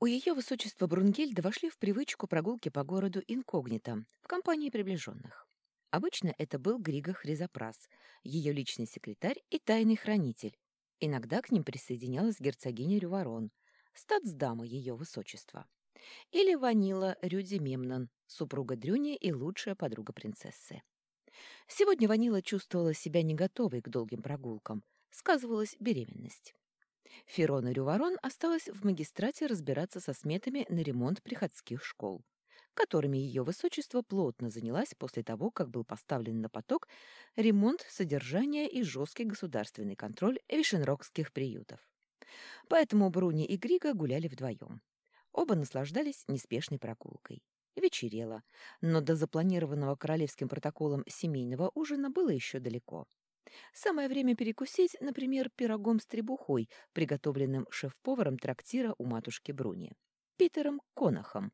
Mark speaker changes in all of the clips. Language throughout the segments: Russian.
Speaker 1: У ее высочества Брунгельда вошли в привычку прогулки по городу инкогнито, в компании приближенных. Обычно это был Григо Хризопрас, ее личный секретарь и тайный хранитель. Иногда к ним присоединялась герцогиня Рюворон, статсдама ее высочества. Или Ванила Рюди Мемнон, супруга Дрюни и лучшая подруга принцессы. Сегодня Ванила чувствовала себя не готовой к долгим прогулкам, сказывалась беременность. Ферона Рюворон осталась в магистрате разбираться со сметами на ремонт приходских школ, которыми ее высочество плотно занялась после того, как был поставлен на поток ремонт содержания и жесткий государственный контроль вишенрокских приютов. Поэтому Бруни и Грига гуляли вдвоем. Оба наслаждались неспешной прогулкой. Вечерело, но до запланированного королевским протоколом семейного ужина было еще далеко. Самое время перекусить, например, пирогом с требухой, приготовленным шеф-поваром трактира у матушки Бруни, Питером Конахом,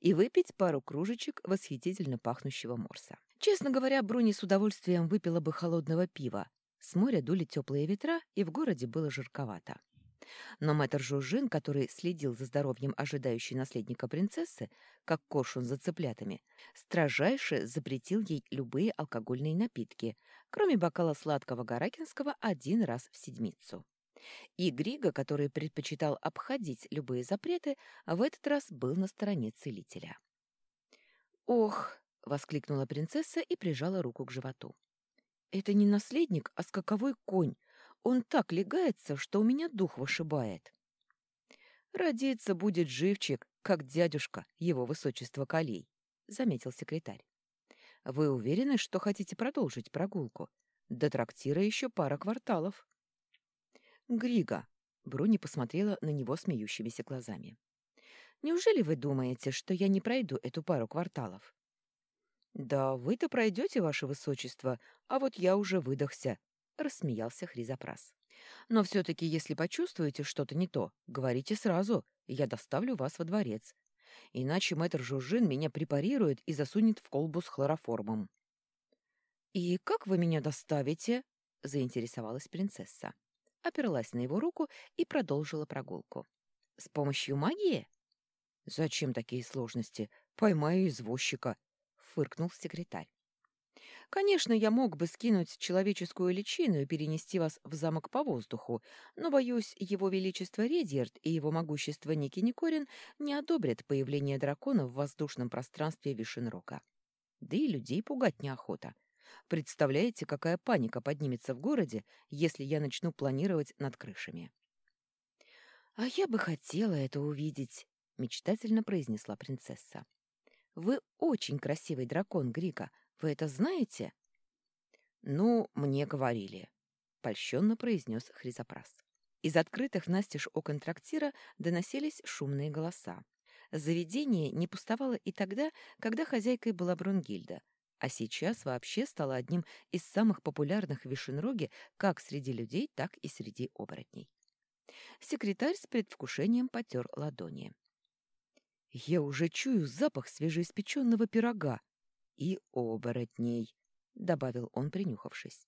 Speaker 1: и выпить пару кружечек восхитительно пахнущего морса. Честно говоря, Бруни с удовольствием выпила бы холодного пива. С моря дули теплые ветра, и в городе было жарковато. Но мэтр Жужин, который следил за здоровьем ожидающей наследника принцессы, как коршун за цыплятами, строжайше запретил ей любые алкогольные напитки, кроме бокала сладкого гаракинского один раз в седмицу. И Григо, который предпочитал обходить любые запреты, в этот раз был на стороне целителя. «Ох!» — воскликнула принцесса и прижала руку к животу. «Это не наследник, а скаковой конь, он так легается, что у меня дух вышибает. Родиться будет живчик, как дядюшка, его высочество Калей, — заметил секретарь. Вы уверены, что хотите продолжить прогулку? До трактира еще пара кварталов. Грига, — Бруни посмотрела на него смеющимися глазами. Неужели вы думаете, что я не пройду эту пару кварталов? Да вы-то пройдете, ваше высочество, а вот я уже выдохся, — рассмеялся Хризопрас. «Но все-таки, если почувствуете что-то не то, говорите сразу, я доставлю вас во дворец. Иначе мэтр Жужжин меня препарирует и засунет в колбу с хлороформом». «И как вы меня доставите?» — заинтересовалась принцесса. Оперлась на его руку и продолжила прогулку. «С помощью магии?» «Зачем такие сложности? Поймаю извозчика», — фыркнул секретарь. Конечно, я мог бы скинуть человеческую личину и перенести вас в замок по воздуху, но, боюсь, его величество Редьерд и его могущество Ники Никорин не одобрят появление дракона в воздушном пространстве Вишенрока. Да и людей пугать неохота. Представляете, какая паника поднимется в городе, если я начну планировать над крышами? — А я бы хотела это увидеть, — мечтательно произнесла принцесса. — Вы очень красивый дракон, Грика, — вы это знаете?» «Ну, мне говорили», — польщенно произнес Хризопрас. Из открытых настежь окон трактира доносились шумные голоса. Заведение не пустовало и тогда, когда хозяйкой была Брунгильда, а сейчас вообще стало одним из самых популярных в Вишенроге как среди людей, так и среди оборотней. Секретарь с предвкушением потер ладони. «Я уже чую запах свежеиспеченного пирога», и оборотней», — добавил он, принюхавшись.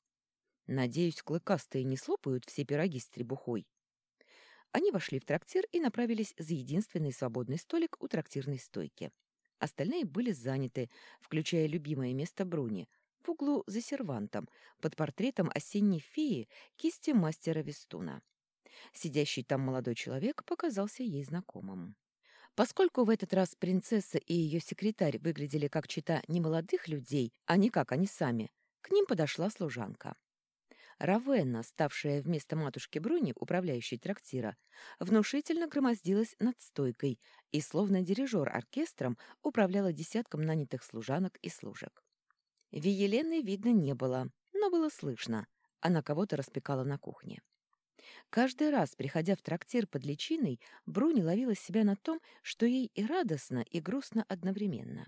Speaker 1: «Надеюсь, клыкастые не слопают все пироги с требухой». Они вошли в трактир и направились за единственный свободный столик у трактирной стойки. Остальные были заняты, включая любимое место Бруни, в углу за сервантом, под портретом осенней феи кисти мастера Вестуна. Сидящий там молодой человек показался ей знакомым. Поскольку в этот раз принцесса и ее секретарь выглядели как чита немолодых людей, а не как они сами, к ним подошла служанка. Равенна, ставшая вместо матушки Бруни, управляющей трактира, внушительно громоздилась над стойкой и, словно дирижер оркестром, управляла десятком нанятых служанок и служек. Виелены видно не было, но было слышно. Она кого-то распекала на кухне. Каждый раз, приходя в трактир под личиной, Бруни ловила себя на том, что ей и радостно, и грустно одновременно.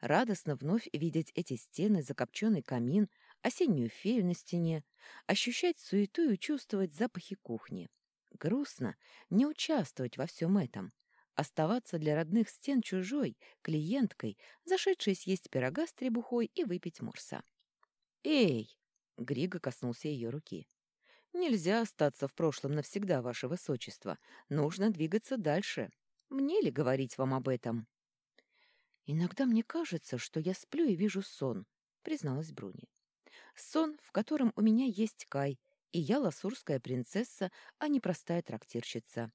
Speaker 1: Радостно вновь видеть эти стены, закопченный камин, осеннюю фею на стене, ощущать суету и чувствовать запахи кухни. Грустно не участвовать во всем этом, оставаться для родных стен чужой, клиенткой, зашедшей съесть пирога с требухой и выпить морса. «Эй!» — Григо коснулся ее руки. Нельзя остаться в прошлом навсегда, ваше высочество. Нужно двигаться дальше. мне ли говорить вам об этом? Иногда мне кажется, что я сплю и вижу сон, призналась Бруни. Сон, в котором у меня есть Кай, и я ласурская принцесса, а не простая трактирщица.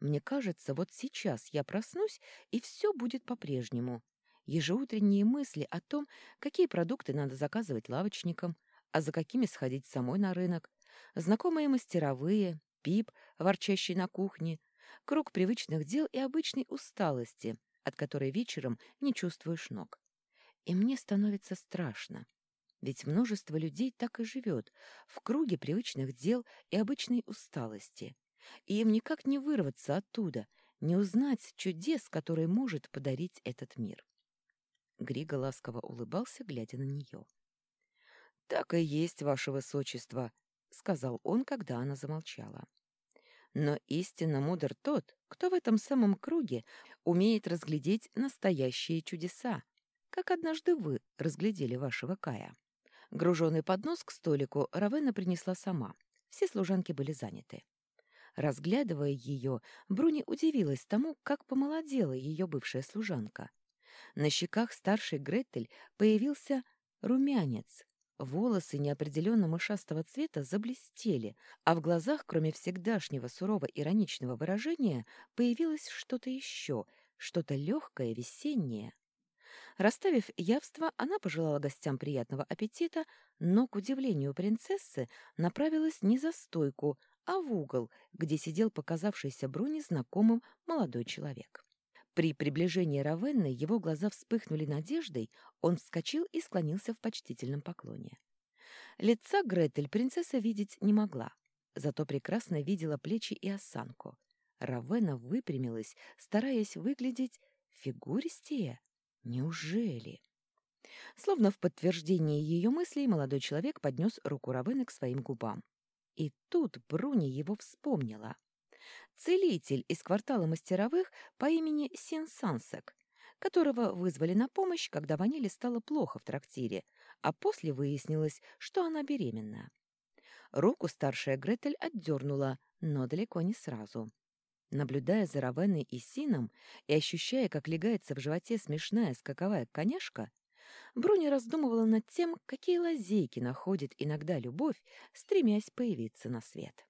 Speaker 1: Мне кажется, вот сейчас я проснусь, и все будет по-прежнему. Ежеутренние мысли о том, какие продукты надо заказывать лавочникам, а за какими сходить самой на рынок, знакомые мастеровые, пип, ворчащий на кухне, круг привычных дел и обычной усталости, от которой вечером не чувствуешь ног. И мне становится страшно. Ведь множество людей так и живет, в круге привычных дел и обычной усталости и им никак не вырваться оттуда, не узнать чудес, которые может подарить этот мир. Грига ласково улыбался, глядя на нее. — Так и есть, ваше высочество, — сказал он, когда она замолчала. Но истинно мудр тот, кто в этом самом круге умеет разглядеть настоящие чудеса, как однажды вы разглядели вашего Кая. Груженный поднос к столику Равена принесла сама. Все служанки были заняты. Разглядывая ее, Бруни удивилась тому, как помолодела ее бывшая служанка. На щеках старшей Гретель появился румянец. Волосы неопределенно мышастого цвета заблестели, а в глазах, кроме всегдашнего сурово-ироничного выражения, появилось что-то еще, что-то легкое, весеннее. Расставив явство, она пожелала гостям приятного аппетита, но, к удивлению принцессы, направилась не за стойку, а в угол, где сидел показавшийся Бруни знакомым молодой человек. При приближении Равенны его глаза вспыхнули надеждой, он вскочил и склонился в почтительном поклоне. Лица Гретель принцесса видеть не могла, зато прекрасно видела плечи и осанку. Равена выпрямилась, стараясь выглядеть фигуристее. Неужели? Словно в подтверждение ее мыслей молодой человек поднес руку Равены к своим губам. И тут Бруни его вспомнила. Целитель из квартала мастеровых по имени Синсансек, которого вызвали на помощь, когда Ваниле стало плохо в трактире, а после выяснилось, что она беременна. Руку старшая Гретель отдернула, но далеко не сразу. Наблюдая за Равеной и Сином и ощущая, как легается в животе смешная скаковая коняшка, Бруни раздумывала над тем, какие лазейки находит иногда любовь, стремясь появиться на свет.